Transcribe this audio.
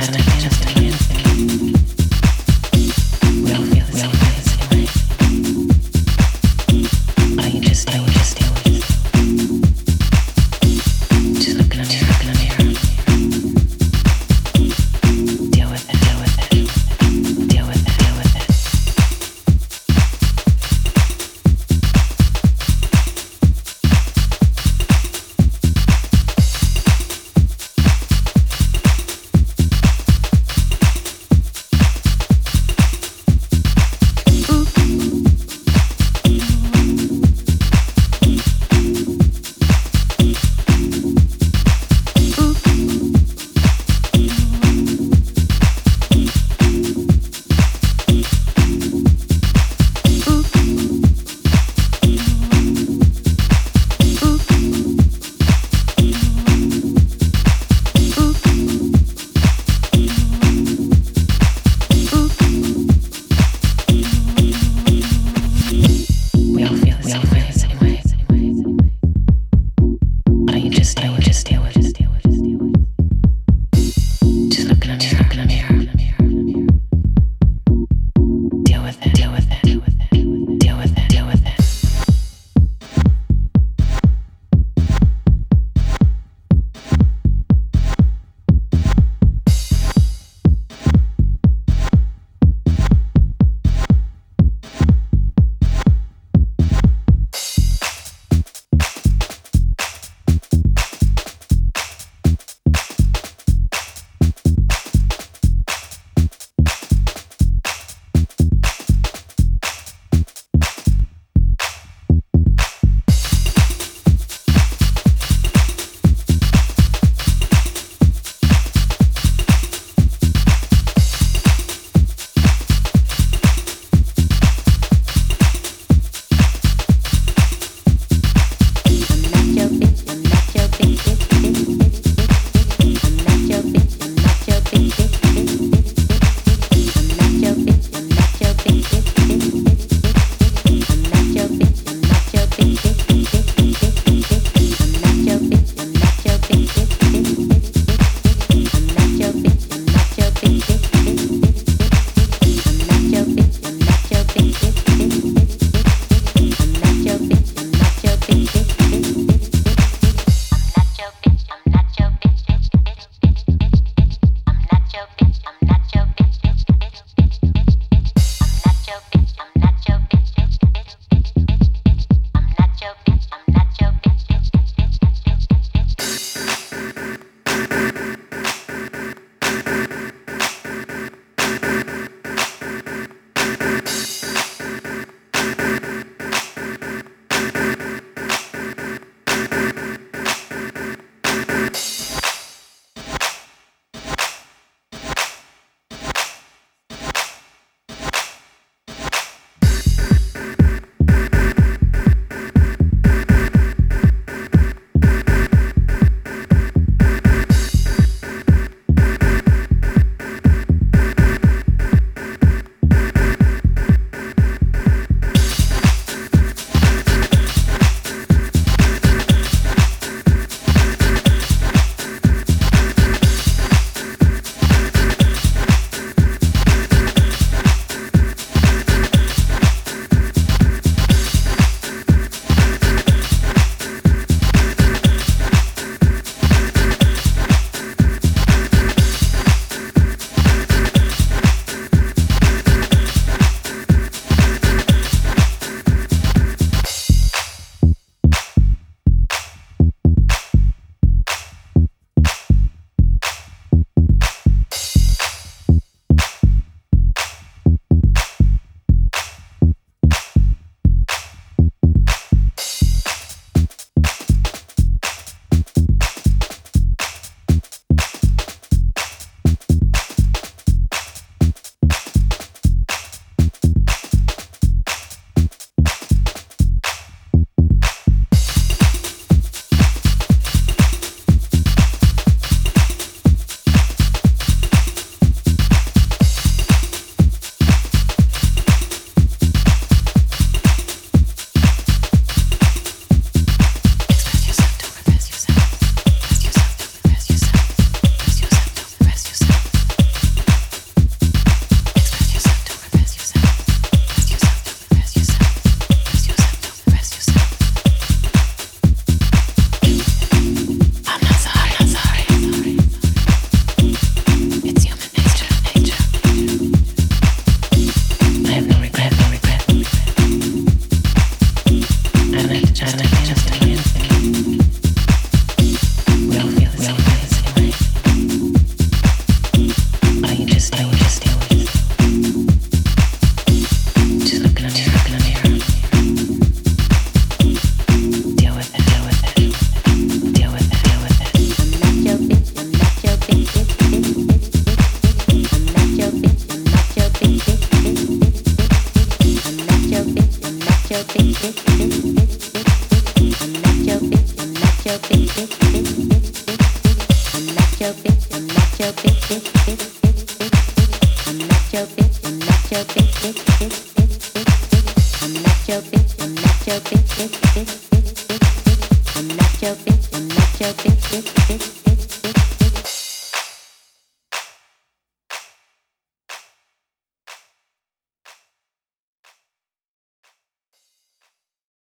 Santa Claus. Challenge. bitch, bitch, bitch, bitch. I'm not your bitch. I'm not your bitch, bitch, bitch.